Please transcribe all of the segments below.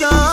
Known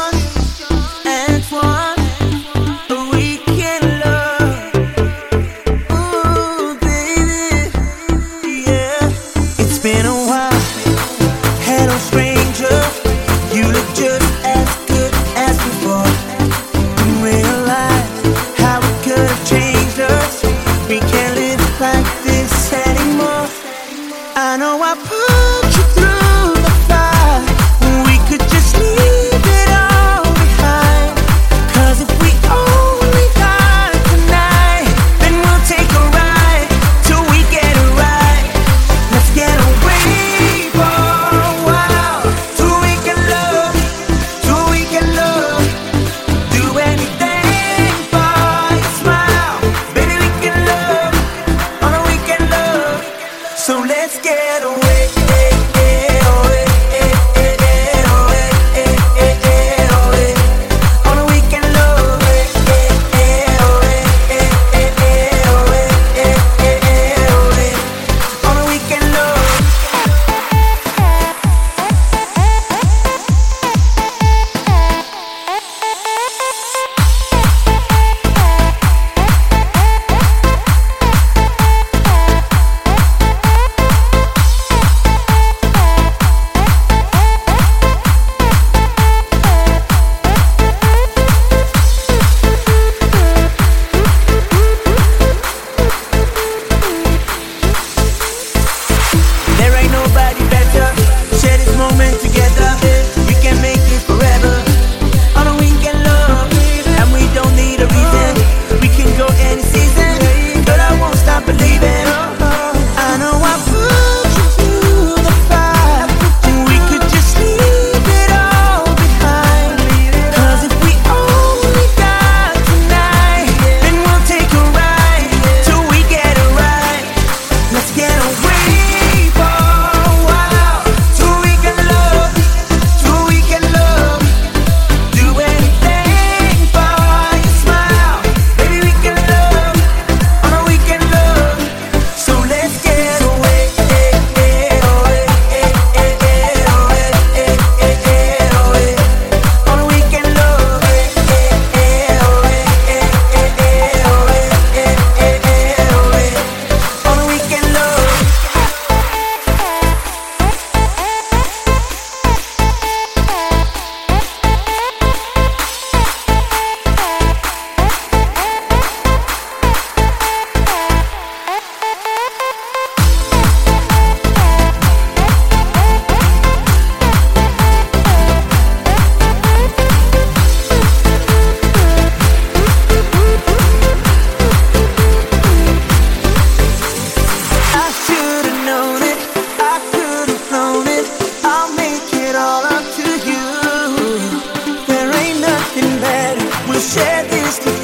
We'll share this